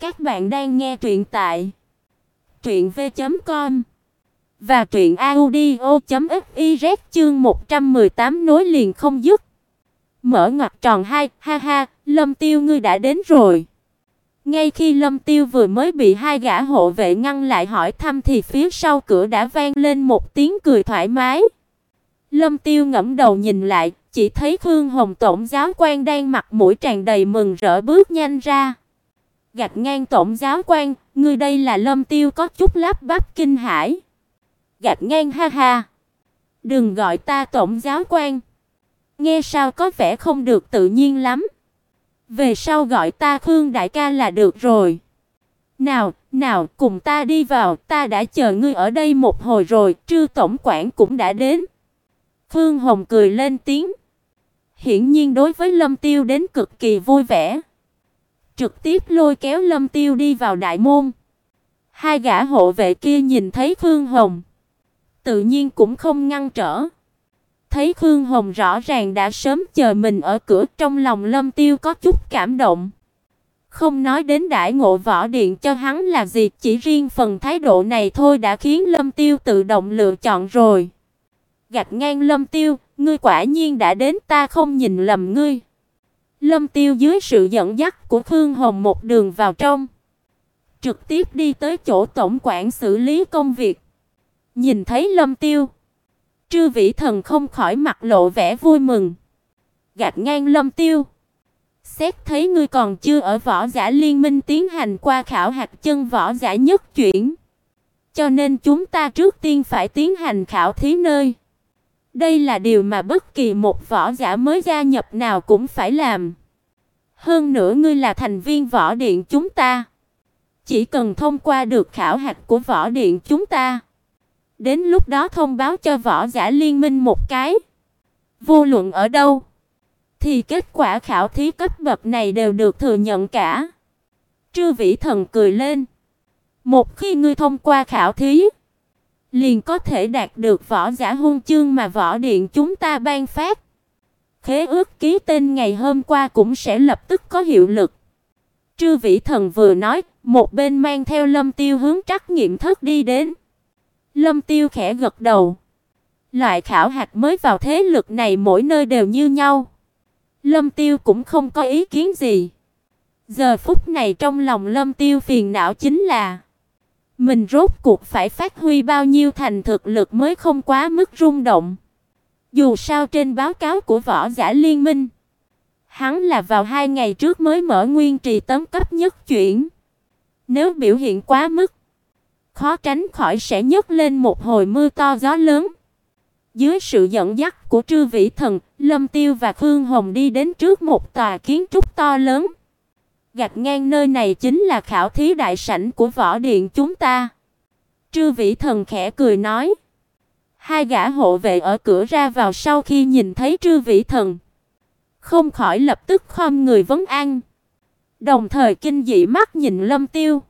Các bạn đang nghe truyện tại truyện v.com và truyện audio.fiz chương 118 nối liền không dứt. Mở ngoặc tròn hai, ha ha, Lâm Tiêu ngươi đã đến rồi. Ngay khi Lâm Tiêu vừa mới bị hai gã hộ vệ ngăn lại hỏi thăm thì phía sau cửa đã vang lên một tiếng cười thoải mái. Lâm Tiêu ngẩng đầu nhìn lại, chỉ thấy Khương Hồng tổng giáo quan đang mặt mũi tràn đầy mừng rỡ bước nhanh ra. Gạch ngang tổng giáo quan, ngươi đây là Lâm Tiêu có chút lắp bắp kinh hãi. Gạch ngang ha ha. Đừng gọi ta tổng giáo quan. Nghe sao có vẻ không được tự nhiên lắm. Về sau gọi ta Khương đại ca là được rồi. Nào, nào, cùng ta đi vào, ta đã chờ ngươi ở đây một hồi rồi, Trư tổng quản cũng đã đến. Khương Hồng cười lên tiếng. Hiển nhiên đối với Lâm Tiêu đến cực kỳ vui vẻ. Trực tiếp lôi kéo Lâm Tiêu đi vào đại môn. Hai gã hộ vệ kia nhìn thấy Khương Hồng, tự nhiên cũng không ngăn trở. Thấy Khương Hồng rõ ràng đã sớm chờ mình ở cửa, trong lòng Lâm Tiêu có chút cảm động. Không nói đến đại ngộ võ điện cho hắn là gì, chỉ riêng phần thái độ này thôi đã khiến Lâm Tiêu tự động lựa chọn rồi. Gạch ngang Lâm Tiêu, ngươi quả nhiên đã đến, ta không nhìn lầm ngươi. Lâm Tiêu dưới sự dẫn dắt của Khương Hồng một đường vào trong, trực tiếp đi tới chỗ tổng quản xử lý công việc. Nhìn thấy Lâm Tiêu, Trư Vĩ Thần không khỏi mặt lộ vẻ vui mừng. Gạt ngang Lâm Tiêu, xét thấy ngươi còn chưa ở võ giả liên minh tiến hành qua khảo hạt chân võ giả nhất chuyển, cho nên chúng ta trước tiên phải tiến hành khảo thí nơi đây là điều mà bất kỳ một võ giả mới gia nhập nào cũng phải làm. Hơn nữa ngươi là thành viên võ điện chúng ta, chỉ cần thông qua được khảo hạch của võ điện chúng ta, đến lúc đó thông báo cho võ giả liên minh một cái, vô luận ở đâu, thì kết quả khảo thí cấp bậc này đều được thừa nhận cả. Trư Vĩ Thần cười lên. Một khi ngươi thông qua khảo thí, liền có thể đạt được võ giả hung chương mà võ điện chúng ta ban phát. Khế ước ký tên ngày hôm qua cũng sẽ lập tức có hiệu lực. Trư Vĩ Thần vừa nói, một bên mang theo Lâm Tiêu hướng trắc nghiệm thất đi đến. Lâm Tiêu khẽ gật đầu. Loại khảo hạch mới vào thế lực này mỗi nơi đều như nhau. Lâm Tiêu cũng không có ý kiến gì. Giờ phút này trong lòng Lâm Tiêu phiền não chính là mình rốt cuộc phải phát huy bao nhiêu thành thực lực mới không quá mức rung động. Dù sao trên báo cáo của võ giả liên minh, hắn là vào hai ngày trước mới mở nguyên trì tấm cấp nhất chuyển. Nếu biểu hiện quá mức, khó tránh khỏi sẽ nhấc lên một hồi mưa to gió lớn. Dưới sự dẫn dắt của Trư Vĩ Thần, Lâm Tiêu và Khương Hồng đi đến trước một tòa kiến trúc to lớn. Gạch ngang nơi này chính là khảo thí đại sảnh của võ điện chúng ta. Trư Vĩ Thần khẽ cười nói. Hai gã hộ vệ ở cửa ra vào sau khi nhìn thấy Trư Vĩ Thần, không khỏi lập tức khom người vấn an, đồng thời kinh dị mắt nhìn Lâm Tiêu.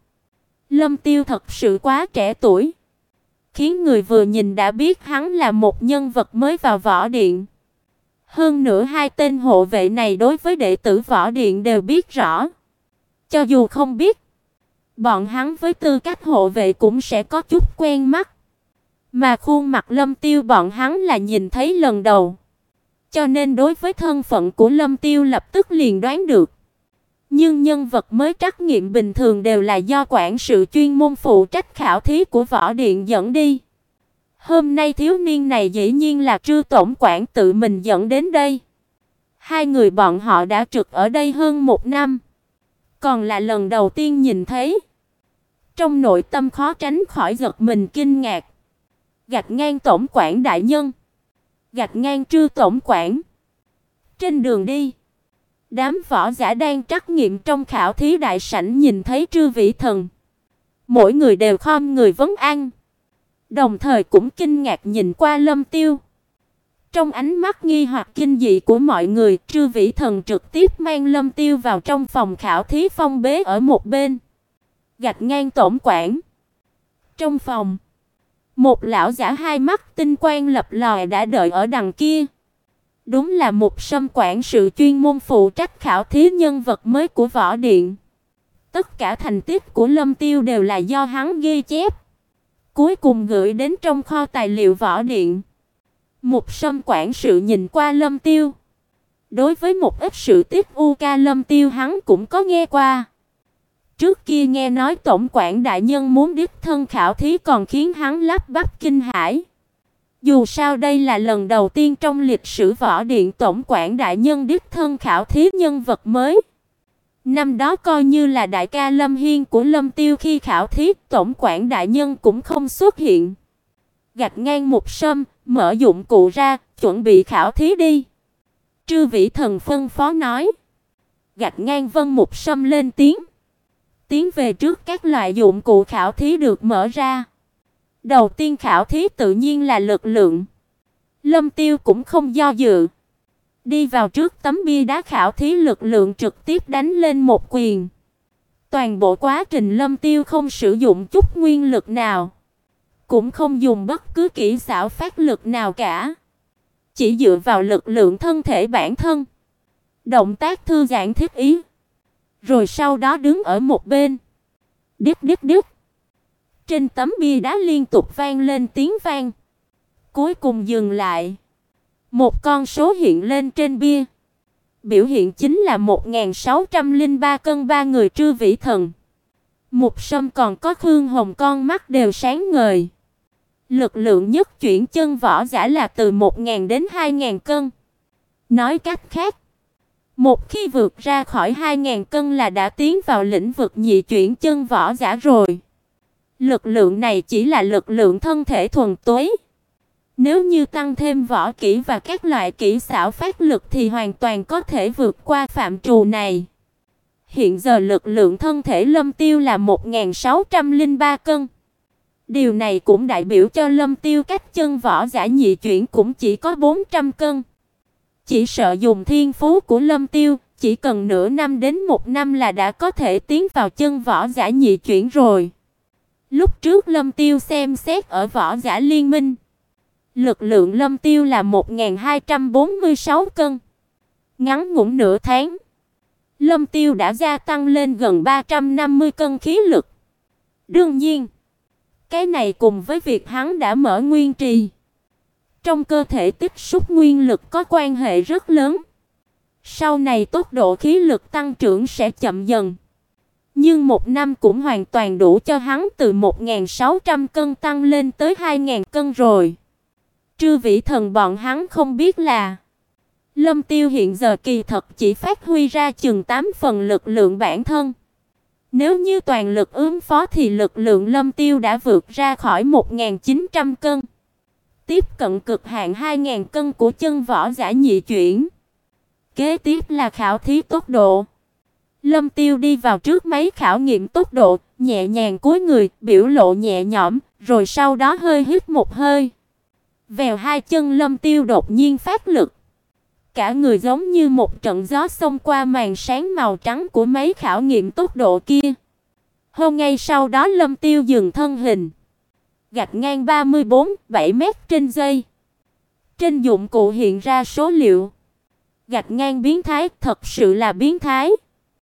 Lâm Tiêu thật sự quá trẻ tuổi, khiến người vừa nhìn đã biết hắn là một nhân vật mới vào võ điện. Hơn nữa hai tên hộ vệ này đối với đệ tử võ điện đều biết rõ. Cho dù không biết, bọn hắn với tư cách hộ vệ cũng sẽ có chút quen mắt. Mà khuôn mặt Lâm Tiêu bọn hắn là nhìn thấy lần đầu. Cho nên đối với thân phận của Lâm Tiêu lập tức liền đoán được. Nhưng nhân vật mới trắc nghiệm bình thường đều là do quản sự chuyên môn phụ trách khảo thí của võ điện dẫn đi. Hôm nay thiếu niên này dĩ nhiên là Trư tổng quản tự mình dẫn đến đây. Hai người bọn họ đã trực ở đây hơn một năm. Còn là lần đầu tiên nhìn thấy. Trong nội tâm khó tránh khỏi giật mình kinh ngạc. Gạch ngang tổng quản đại nhân. Gạch ngang trư tổng quản. Trên đường đi, đám võ giả đang trắc nghiệm trong khảo thí đại sảnh nhìn thấy Trư vị Thần. Mỗi người đều khom người vấn an, đồng thời cũng kinh ngạc nhìn qua Lâm Tiêu. Trong ánh mắt nghi hoặc kinh dị của mọi người, Trư Vĩ Thần trực tiếp mang Lâm Tiêu vào trong phòng khảo thí phong bế ở một bên. Gạch ngang tổng quản. Trong phòng, một lão giả hai mắt tinh quang lập lòe đã đợi ở đằng kia. Đúng là một sâm quản sự chuyên môn phụ trách khảo thí nhân vật mới của võ điện. Tất cả thành tích của Lâm Tiêu đều là do hắn ghi chép, cuối cùng gửi đến trong kho tài liệu võ điện. Một Sâm quản sự nhìn qua Lâm Tiêu. Đối với một ít sự tích U Ca Lâm Tiêu hắn cũng có nghe qua. Trước kia nghe nói tổng quản đại nhân muốn đích thân khảo thí còn khiến hắn lắp bắp kinh hãi. Dù sao đây là lần đầu tiên trong lịch sử võ điện tổng quản đại nhân đích thân khảo thí nhân vật mới. Năm đó coi như là đại ca Lâm Hiên của Lâm Tiêu khi khảo thí, tổng quản đại nhân cũng không xuất hiện. Gạch ngang một sâm, mở dụng cụ ra, chuẩn bị khảo thí đi. Trư Vĩ Thần phân phó nói. Gạch ngang Vân Mục sâm lên tiếng. Tiến về trước các loại dụng cụ khảo thí được mở ra. Đầu tiên khảo thí tự nhiên là lực lượng. Lâm Tiêu cũng không do dự. Đi vào trước tấm bia đá khảo thí lực lượng trực tiếp đánh lên một quyền. Toàn bộ quá trình Lâm Tiêu không sử dụng chút nguyên lực nào, cũng không dùng bất cứ kỹ xảo phát lực nào cả, chỉ dựa vào lực lượng thân thể bản thân. Động tác thư giãn thiết ý, rồi sau đó đứng ở một bên. điếc điếc điếc, Trên tấm bia đá liên tục vang lên tiếng vang. Cuối cùng dừng lại. Một con số hiện lên trên bia. Biểu hiện chính là 1603 cân ba người trư vĩ thần. Một sâm còn có Khương Hồng con mắt đều sáng ngời. Lực lượng nhất chuyển chân võ giả là từ 1000 đến 2000 cân. Nói cách khác, một khi vượt ra khỏi 2000 cân là đã tiến vào lĩnh vực nhị chuyển chân võ giả rồi. Lực lượng này chỉ là lực lượng thân thể thuần túy. Nếu như tăng thêm võ kỹ và các loại kỹ xảo phát lực thì hoàn toàn có thể vượt qua phạm trù này. Hiện giờ lực lượng thân thể Lâm Tiêu là 1603 cân. Điều này cũng đại biểu cho Lâm Tiêu cách chân võ giả nhị chuyển cũng chỉ có 400 cân. Chỉ sợ dùng thiên phú của Lâm Tiêu, chỉ cần nửa năm đến một năm là đã có thể tiến vào chân võ giả nhị chuyển rồi. Lúc trước Lâm Tiêu xem xét ở võ giả liên minh, lực lượng Lâm Tiêu là 1246 cân. Ngắn ngủn nửa tháng, Lâm Tiêu đã gia tăng lên gần 350 cân khí lực. Đương nhiên, cái này cùng với việc hắn đã mở nguyên trì, trong cơ thể tích xúc nguyên lực có quan hệ rất lớn. Sau này tốc độ khí lực tăng trưởng sẽ chậm dần. Nhưng một năm cũng hoàn toàn đủ cho hắn từ 1.600 cân tăng lên tới 2.000 cân rồi. Trư vị thần bọn hắn không biết là Lâm Tiêu hiện giờ kỳ thật chỉ phát huy ra chừng 8 phần lực lượng bản thân. Nếu như toàn lực ứng phó thì lực lượng Lâm Tiêu đã vượt ra khỏi 1900 cân, tiếp cận cực hạn 2000 cân của chân võ giả nhị chuyển. Kế tiếp là khảo thí tốc độ. Lâm Tiêu đi vào trước máy khảo nghiệm tốc độ, nhẹ nhàng cúi người, biểu lộ nhẹ nhõm, rồi sau đó hơi hít một hơi. Vèo hai chân Lâm Tiêu đột nhiên phát lực. Cả người giống như một trận gió xông qua màn sáng màu trắng của máy khảo nghiệm tốc độ kia. Hôm ngay sau đó Lâm Tiêu dừng thân hình, gạch ngang 34, 7 mét trên giây. Trên dụng cụ hiện ra số liệu. Gạch ngang biến thái, thật sự là biến thái.